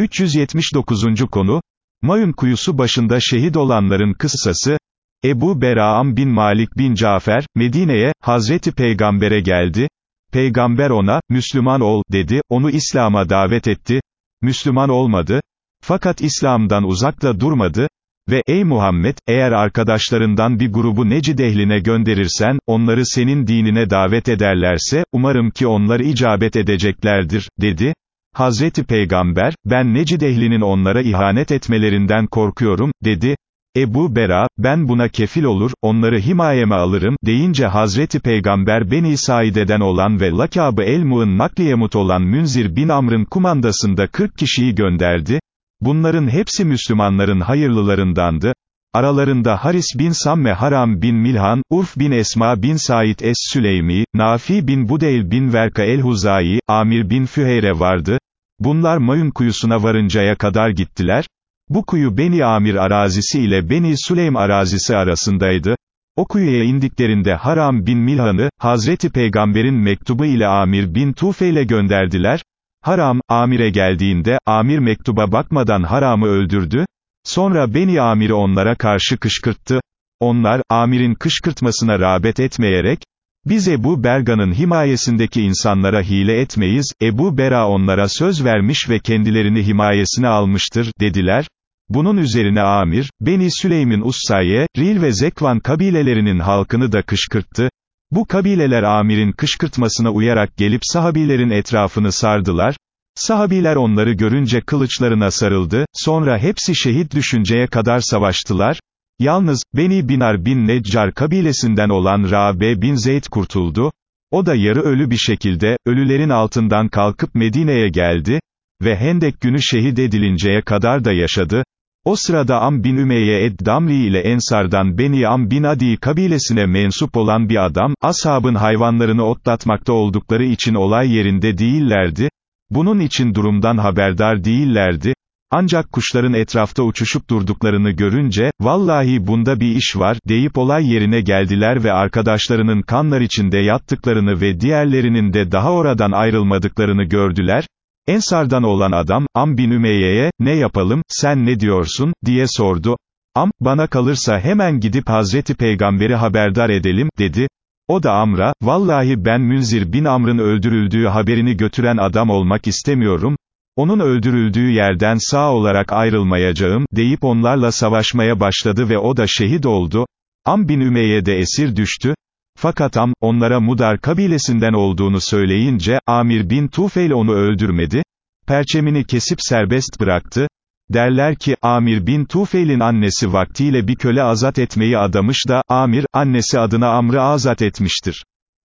379. konu, Mayun kuyusu başında şehit olanların kıssası, Ebu Beraam bin Malik bin Cafer, Medine'ye, Hazreti Peygamber'e geldi, Peygamber ona, Müslüman ol, dedi, onu İslam'a davet etti, Müslüman olmadı, fakat İslam'dan uzakta durmadı, ve ey Muhammed, eğer arkadaşlarından bir grubu Necid ehline gönderirsen, onları senin dinine davet ederlerse, umarım ki onlar icabet edeceklerdir, dedi. Hazreti Peygamber, ben Necid ehlinin onlara ihanet etmelerinden korkuyorum, dedi. Ebu Bera, ben buna kefil olur, onları himayeme alırım, deyince Hazreti Peygamber Beni Saide'den olan ve lakabı El-Mu'ın nakliyemut olan Münzir bin Amr'ın kumandasında 40 kişiyi gönderdi. Bunların hepsi Müslümanların hayırlılarındandı. Aralarında Haris bin Samme Haram bin Milhan, Urf bin Esma bin Said Es-Süleymi, Nafi bin Budeyl bin Verka el-Huzayi, Amir bin Füheyre vardı. Bunlar Mayun kuyusuna varıncaya kadar gittiler. Bu kuyu Beni Amir arazisi ile Beni Süleym arazisi arasındaydı. O kuyuya indiklerinde Haram bin Milhan'ı, Hazreti Peygamber'in mektubu ile Amir bin Tufeil'e gönderdiler. Haram, Amir'e geldiğinde, Amir mektuba bakmadan Haram'ı öldürdü. Sonra Beni Amir'i onlara karşı kışkırttı. Onlar, Amir'in kışkırtmasına rağbet etmeyerek, biz Ebu Berga'nın himayesindeki insanlara hile etmeyiz, Ebu Bera onlara söz vermiş ve kendilerini himayesine almıştır, dediler. Bunun üzerine Amir, Beni Süleym'in Ussaye, Ril ve Zekvan kabilelerinin halkını da kışkırttı. Bu kabileler Amir'in kışkırtmasına uyarak gelip sahabilerin etrafını sardılar. Sahabiler onları görünce kılıçlarına sarıldı, sonra hepsi şehit düşünceye kadar savaştılar. Yalnız, Beni Binar bin Neccar kabilesinden olan Rabe bin Zeyd kurtuldu. O da yarı ölü bir şekilde, ölülerin altından kalkıp Medine'ye geldi, ve Hendek günü şehit edilinceye kadar da yaşadı. O sırada Am bin Ümeyye Ed-Damri ile Ensardan Beni Am bin Adi kabilesine mensup olan bir adam, ashabın hayvanlarını otlatmakta oldukları için olay yerinde değillerdi, bunun için durumdan haberdar değillerdi, ancak kuşların etrafta uçuşup durduklarını görünce, vallahi bunda bir iş var, deyip olay yerine geldiler ve arkadaşlarının kanlar içinde yattıklarını ve diğerlerinin de daha oradan ayrılmadıklarını gördüler, Ensardan olan adam, Am bin Ümeyye'ye, ne yapalım, sen ne diyorsun, diye sordu. Am, bana kalırsa hemen gidip Hazreti Peygamber'i haberdar edelim, dedi. O da Amr'a, vallahi ben Münzir bin Amr'ın öldürüldüğü haberini götüren adam olmak istemiyorum, onun öldürüldüğü yerden sağ olarak ayrılmayacağım, deyip onlarla savaşmaya başladı ve o da şehit oldu. Am bin Ümeyye de esir düştü, fakat Am, onlara Mudar kabilesinden olduğunu söyleyince, Amir bin Tufeil onu öldürmedi, perçemini kesip serbest bıraktı, derler ki, Amir bin Tufeil'in annesi vaktiyle bir köle azat etmeyi adamış da, Amir, annesi adına Amr'ı azat etmiştir.